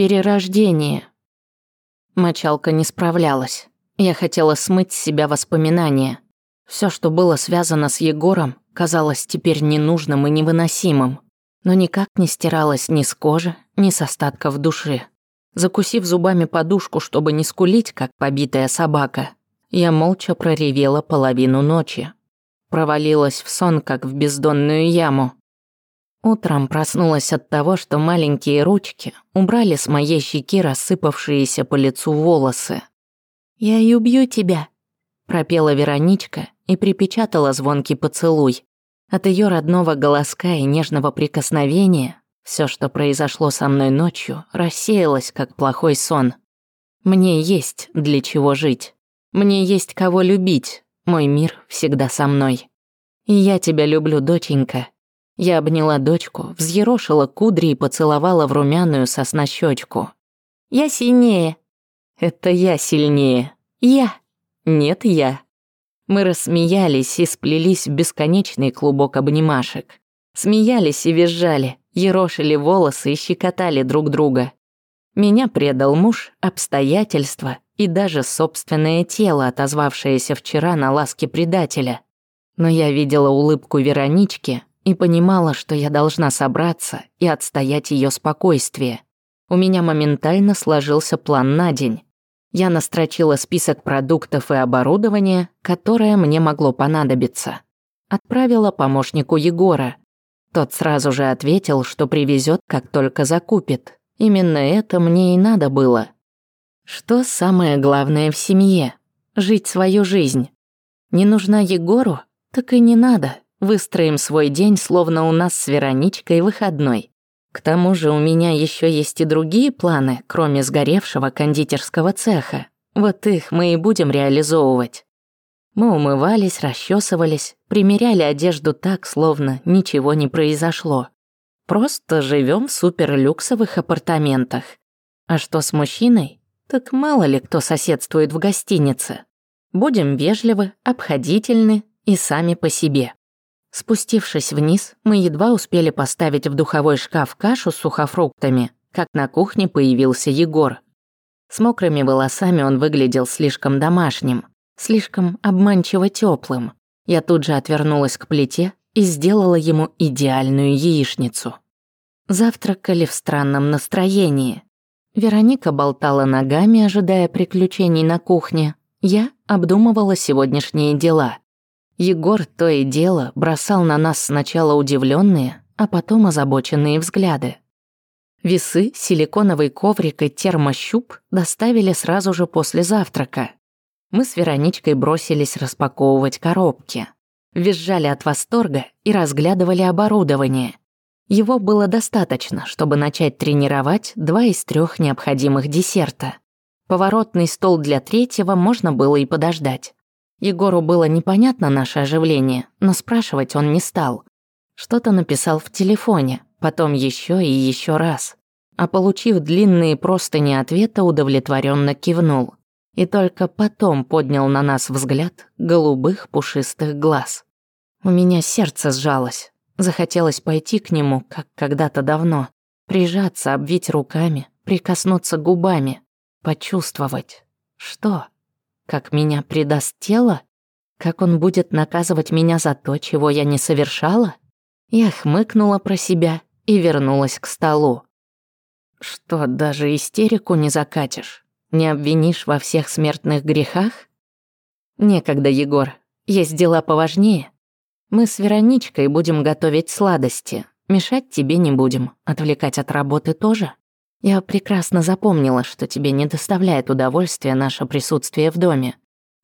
Перерождение. Мочалка не справлялась. Я хотела смыть с себя воспоминания. Все, что было связано с Егором, казалось теперь ненужным и невыносимым, но никак не стиралось ни с кожи, ни с остатков души. Закусив зубами подушку, чтобы не скулить, как побитая собака, я молча проревела половину ночи. Провалилась в сон, как в бездонную яму – Утром проснулась от того, что маленькие ручки убрали с моей щеки рассыпавшиеся по лицу волосы. «Я и убью тебя», – пропела Вероничка и припечатала звонкий поцелуй. От ее родного голоска и нежного прикосновения все, что произошло со мной ночью, рассеялось, как плохой сон. Мне есть для чего жить. Мне есть кого любить. Мой мир всегда со мной. И я тебя люблю, доченька, я обняла дочку, взъерошила кудри и поцеловала в румяную сосна щечку. «Я сильнее!» «Это я сильнее!» «Я!» «Нет, я!» Мы рассмеялись и сплелись в бесконечный клубок обнимашек. Смеялись и визжали, ерошили волосы и щекотали друг друга. Меня предал муж, обстоятельства и даже собственное тело, отозвавшееся вчера на ласки предателя. Но я видела улыбку Веронички, и понимала, что я должна собраться и отстоять ее спокойствие. У меня моментально сложился план на день. Я настрочила список продуктов и оборудования, которое мне могло понадобиться. Отправила помощнику Егора. Тот сразу же ответил, что привезет, как только закупит. Именно это мне и надо было. Что самое главное в семье? Жить свою жизнь. Не нужна Егору? Так и не надо. Выстроим свой день, словно у нас с Вероничкой выходной. К тому же у меня еще есть и другие планы, кроме сгоревшего кондитерского цеха. Вот их мы и будем реализовывать. Мы умывались, расчесывались, примеряли одежду так, словно ничего не произошло. Просто живем в суперлюксовых апартаментах. А что с мужчиной? Так мало ли кто соседствует в гостинице. Будем вежливы, обходительны и сами по себе. Спустившись вниз, мы едва успели поставить в духовой шкаф кашу с сухофруктами, как на кухне появился Егор. С мокрыми волосами он выглядел слишком домашним, слишком обманчиво теплым. Я тут же отвернулась к плите и сделала ему идеальную яичницу. Завтракали в странном настроении. Вероника болтала ногами, ожидая приключений на кухне. Я обдумывала сегодняшние дела – Егор то и дело бросал на нас сначала удивленные, а потом озабоченные взгляды. Весы, силиконовый коврик и термощуп доставили сразу же после завтрака. Мы с Вероничкой бросились распаковывать коробки. Визжали от восторга и разглядывали оборудование. Его было достаточно, чтобы начать тренировать два из трех необходимых десерта. Поворотный стол для третьего можно было и подождать. Егору было непонятно наше оживление, но спрашивать он не стал. Что-то написал в телефоне, потом еще и еще раз. А получив длинные простыни ответа, удовлетворенно кивнул. И только потом поднял на нас взгляд голубых пушистых глаз. У меня сердце сжалось. Захотелось пойти к нему, как когда-то давно. Прижаться, обвить руками, прикоснуться губами. Почувствовать. Что? Как меня предаст тело? Как он будет наказывать меня за то, чего я не совершала? Я хмыкнула про себя и вернулась к столу. Что, даже истерику не закатишь? Не обвинишь во всех смертных грехах? Некогда, Егор. Есть дела поважнее. Мы с Вероничкой будем готовить сладости. Мешать тебе не будем, отвлекать от работы тоже. Я прекрасно запомнила, что тебе не доставляет удовольствия наше присутствие в доме.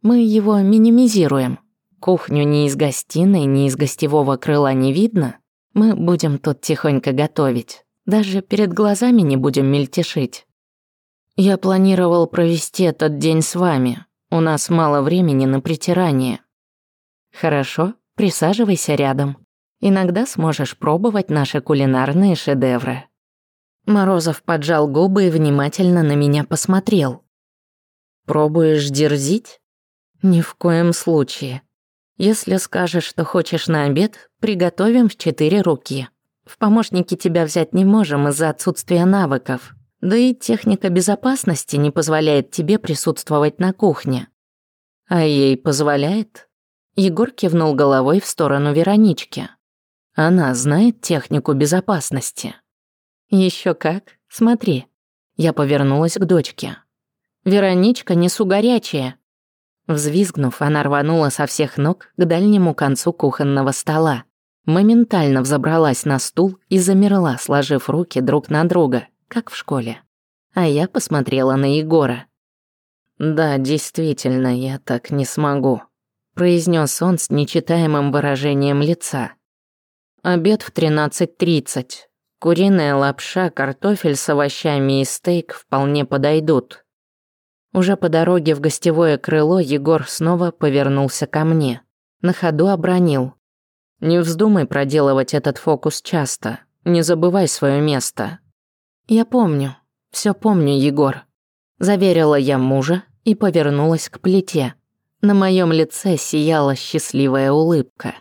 Мы его минимизируем. Кухню ни из гостиной, ни из гостевого крыла не видно. Мы будем тут тихонько готовить. Даже перед глазами не будем мельтешить. Я планировал провести этот день с вами. У нас мало времени на притирание. Хорошо, присаживайся рядом. Иногда сможешь пробовать наши кулинарные шедевры. Морозов поджал губы и внимательно на меня посмотрел. «Пробуешь дерзить?» «Ни в коем случае. Если скажешь, что хочешь на обед, приготовим в четыре руки. В помощники тебя взять не можем из-за отсутствия навыков. Да и техника безопасности не позволяет тебе присутствовать на кухне». «А ей позволяет?» Егор кивнул головой в сторону Веронички. «Она знает технику безопасности». Еще как. Смотри». Я повернулась к дочке. «Вероничка, несу горячее». Взвизгнув, она рванула со всех ног к дальнему концу кухонного стола. Моментально взобралась на стул и замерла, сложив руки друг на друга, как в школе. А я посмотрела на Егора. «Да, действительно, я так не смогу», — произнес он с нечитаемым выражением лица. «Обед в 13.30. Куриная лапша, картофель с овощами и стейк вполне подойдут. Уже по дороге в гостевое крыло Егор снова повернулся ко мне. На ходу обронил. «Не вздумай проделывать этот фокус часто. Не забывай свое место». «Я помню. все помню, Егор». Заверила я мужа и повернулась к плите. На моем лице сияла счастливая улыбка.